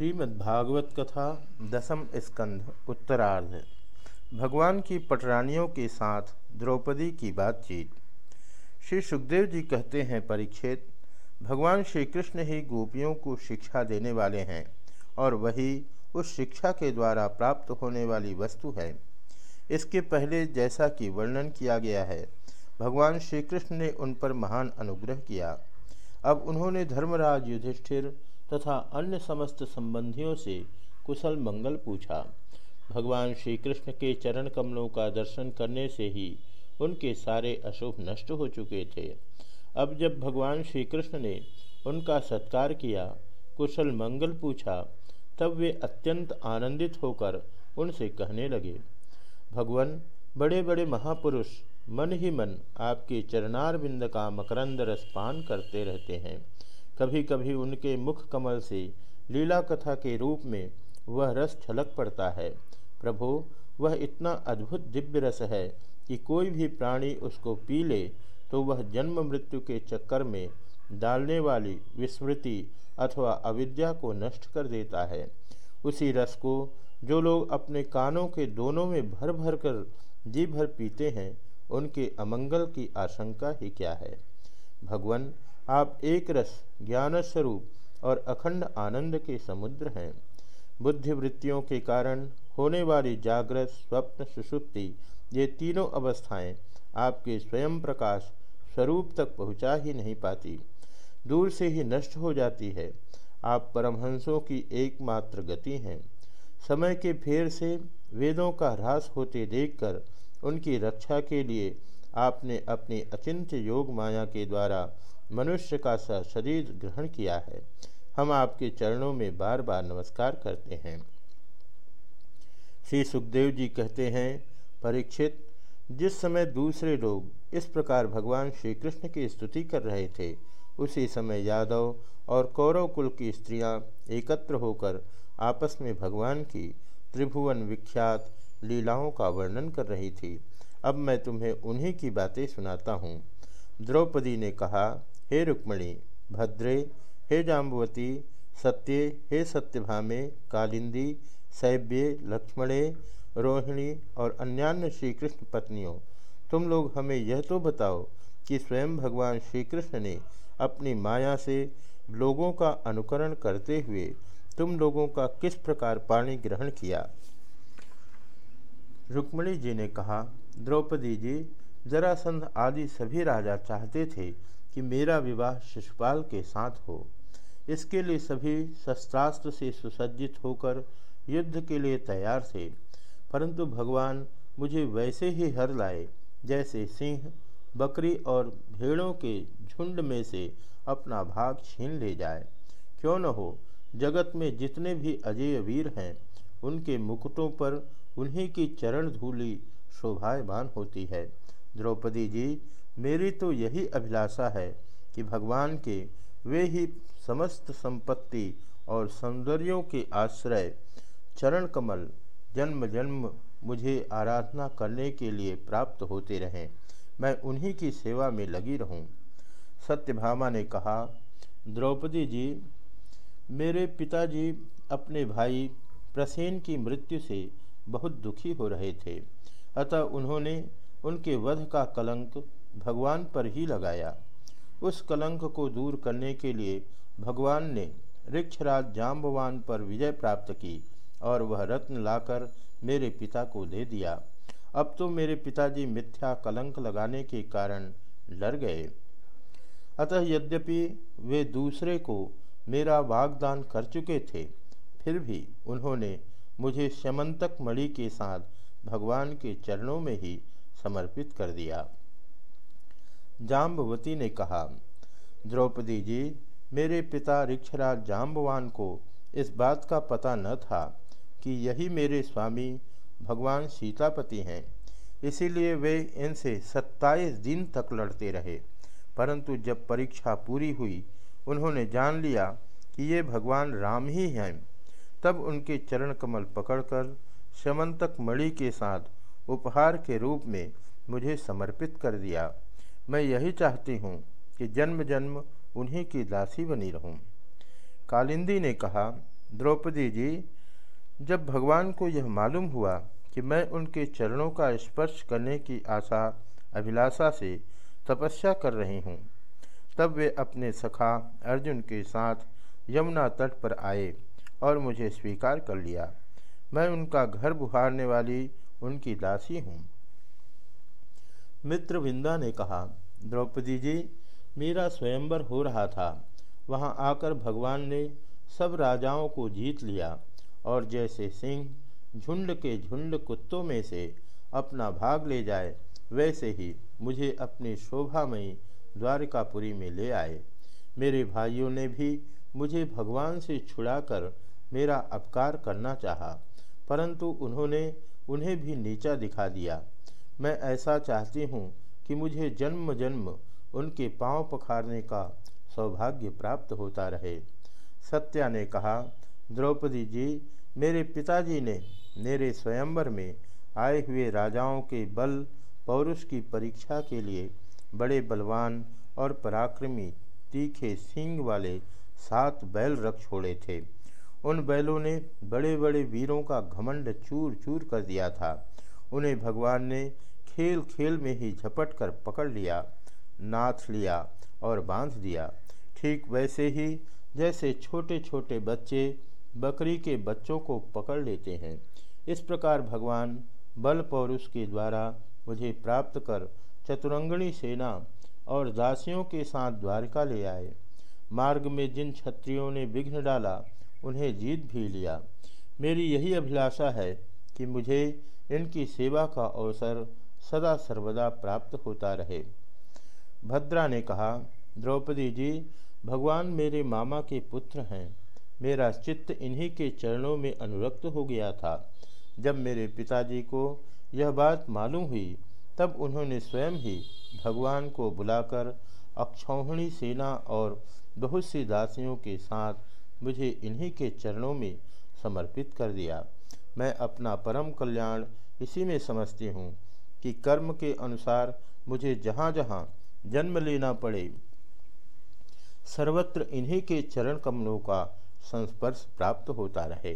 श्रीमद्भागवत कथा दसम स्कंध, उत्तरार्ध। भगवान की पटरानियों के साथ द्रौपदी की बातचीत। श्री सुखदेव जी कहते हैं परीक्षित भगवान श्री कृष्ण ही गोपियों को शिक्षा देने वाले हैं और वही उस शिक्षा के द्वारा प्राप्त होने वाली वस्तु है। इसके पहले जैसा कि वर्णन किया गया है, भगवान श्री कृष्ण ने उन पर महान अनुग्रह किया। अब उन्होंने धर्मराज युधिष्ठिर तथा अन्य समस्त संबंधियों से कुशल मंगल पूछा। भगवान श्री कृष्ण के चरण कमलों का दर्शन करने से ही उनके सारे अशुभ नष्ट हो चुके थे। अब जब भगवान श्री कृष्ण ने उनका सत्कार किया, कुशल मंगल पूछा, तब वे अत्यंत आनंदित होकर उनसे कहने लगे, भगवान बड़े बड़े महापुरुष मन ही मन आपके चरणार बिंद का मकरंद रसपान करते रहते हैं। कभी कभी उनके मुख कमल से लीला कथा के रूप में वह रस छलक पड़ता है। प्रभो, वह इतना अद्भुत दिव्य रस है कि कोई भी प्राणी उसको पी ले तो वह जन्म मृत्यु के चक्कर में डालने वाली विस्मृति अथवा अविद्या को नष्ट कर देता है। उसी रस को जो लोग अपने कानों के दोनों में भर भर कर जी भर पीते हैं, उनके अमंगल की आशंका ही क्या है? भगवान आप एक रस ज्ञान स्वरूप और अखंड आनंद के समुद्र हैं। बुद्धिवृत्तियों के कारण होने वाली जागृत, स्वप्न, सुषुप्ति, ये तीनों अवस्थाएँ आपके स्वयं प्रकाश स्वरूप तक पहुँचा ही नहीं पाती। दूर से ही नष्ट हो जाती है। आप परमहंसों की एकमात्र गति हैं। समय के फेर से वेदों का ह्रास होते देखकर उनकी रक्षा के लिए आपने अपनी अचिंत्य योग माया के द्वारा मनुष्य का सा शरीर ग्रहण किया है। हम आपके चरणों में बार बार नमस्कार करते हैं। श्री सुखदेव जी कहते हैं, परीक्षित, जिस समय दूसरे लोग इस प्रकार भगवान श्री कृष्ण की स्तुति कर रहे थे, उसी समय यादव और कौरव कुल की स्त्रियाँ एकत्र होकर आपस में भगवान की त्रिभुवन विख्यात लीलाओं का वर्णन कर रही थी। अब मैं तुम्हें उन्हीं की बातें सुनाता हूँ। द्रौपदी ने कहा हे रुक्मणी, भद्रे, हे जाम्बवती सत्य, हे सत्यभामे, कालिंदी, सैब्य, लक्ष्मणे, रोहिणी और अन्यान्य श्री कृष्ण पत्नियों, तुम लोग हमें यह तो बताओ कि स्वयं भगवान श्री कृष्ण ने अपनी माया से लोगों का अनुकरण करते हुए तुम लोगों का किस प्रकार पाणी ग्रहण किया? रुक्मणी जी ने कहा, द्रौपदी जी, जरासंध आदि सभी राजा चाहते थे कि मेरा विवाह शिशुपाल के साथ हो। इसके लिए सभी शस्त्रास्त्र से सुसज्जित होकर युद्ध के लिए तैयार थे। परंतु भगवान मुझे वैसे ही हर लाए, जैसे सिंह, बकरी और भेड़ों के झुंड में से अपना भाग छीन ले जाए। क्यों न हो, जगत में जितने भी अजय वीर हैं, उनके मुकुटों पर उन्हीं की चरण धूली शोभायमान होती है। द्रौपदी जी मेरी तो यही अभिलाषा है कि भगवान के वे ही समस्त संपत्ति और सौंदर्यों के आश्रय, चरण कमल, जन्म जन्म मुझे आराधना करने के लिए प्राप्त होते रहें मैं उन्हीं की सेवा में लगी रहूँ। सत्यभामा ने कहा, द्रौपदी जी, मेरे पिताजी अपने भाई प्रसेन की मृत्यु से बहुत दुखी हो रहे थे, अतः उन्होंने उनके वध का कलंक भगवान पर ही लगाया। उस कलंक को दूर करने के लिए भगवान ने ऋक्षराज जाम्बवान पर विजय प्राप्त की और वह रत्न लाकर मेरे पिता को दे दिया। अब तो मेरे पिताजी मिथ्या कलंक लगाने के कारण डर गए। अतः यद्यपि वे दूसरे को मेरा वागदान कर चुके थे, फिर भी उन्होंने मुझे शमंतक मणि के साथ भगवान के चरणों में ही समर्पित कर दिया। जाम्बवती ने कहा, द्रौपदी जी, मेरे पिता ऋक्षराज जाम्बवान को इस बात का पता न था कि यही मेरे स्वामी भगवान सीतापति हैं। इसीलिए वे इनसे सत्ताईस दिन तक लड़ते रहे। परंतु जब परीक्षा पूरी हुई, उन्होंने जान लिया कि ये भगवान राम ही हैं। तब उनके चरण कमल पकड़कर शमंतक मणि के साथ उपहार के रूप में मुझे समर्पित कर दिया। मैं यही चाहती हूँ कि जन्म जन्म उन्हीं की दासी बनी रहूँ। कालिंदी ने कहा, द्रौपदी जी, जब भगवान को यह मालूम हुआ कि मैं उनके चरणों का स्पर्श करने की आशा, अभिलाषा से तपस्या कर रही हूँ, तब वे अपने सखा अर्जुन के साथ यमुना तट पर आए और मुझे स्वीकार कर लिया। मैं उनका घर बुहारने वाली उनकी दासी हूँ। मित्र विंदा ने कहा द्रौपदी जी, मेरा स्वयंवर हो रहा था। वहाँ आकर भगवान ने सब राजाओं को जीत लिया और जैसे सिंह झुंड के झुंड कुत्तों में से अपना भाग ले जाए, वैसे ही मुझे अपनी शोभामयी द्वारकापुरी में ले आए। मेरे भाइयों ने भी मुझे भगवान से छुड़ाकर मेरा अपकार करना चाहा, परंतु उन्होंने उन्हें भी नीचा दिखा दिया। मैं ऐसा चाहती हूँ कि मुझे जन्म जन्म उनके पाँव पखारने का सौभाग्य प्राप्त होता रहे। सत्या ने कहा, द्रौपदी जी, मेरे पिताजी ने मेरे स्वयंवर में आए हुए राजाओं के बल, पौरुष की परीक्षा के लिए बड़े बलवान और पराक्रमी तीखे सींग वाले सात बैल रख छोड़े थे। उन बैलों ने बड़े बड़े वीरों का घमंड चूर चूर कर दिया था। उन्हें भगवान ने खेल खेल में ही झपट कर पकड़ लिया नाथ लिया और बाँध दिया। ठीक वैसे ही जैसे छोटे छोटे बच्चे बकरी के बच्चों को पकड़ लेते हैं। इस प्रकार भगवान बल पौरुष के द्वारा मुझे प्राप्त कर चतुरंगणी सेना और दासियों के साथ द्वारका ले आए। मार्ग में जिन क्षत्रियों ने विघ्न डाला, उन्हें जीत भी लिया। मेरी यही अभिलाषा है कि मुझे इनकी सेवा का अवसर सदा सर्वदा प्राप्त होता रहे। भद्रा ने कहा, द्रौपदी जी, भगवान मेरे मामा के पुत्र हैं। मेरा चित्त इन्हीं के चरणों में अनुरक्त हो गया था। जब मेरे पिताजी को यह बात मालूम हुई, तब उन्होंने स्वयं ही भगवान को बुलाकर अक्षौहिणी सेना और बहुत सी दासियों के साथ मुझे इन्हीं के चरणों में समर्पित कर दिया। मैं अपना परम कल्याण इसी में समझती हूँ। कि कर्म के अनुसार मुझे जहाँ जहाँ जन्म लेना पड़े, सर्वत्र इन्हीं के चरण कमलों का संस्पर्श प्राप्त होता रहे।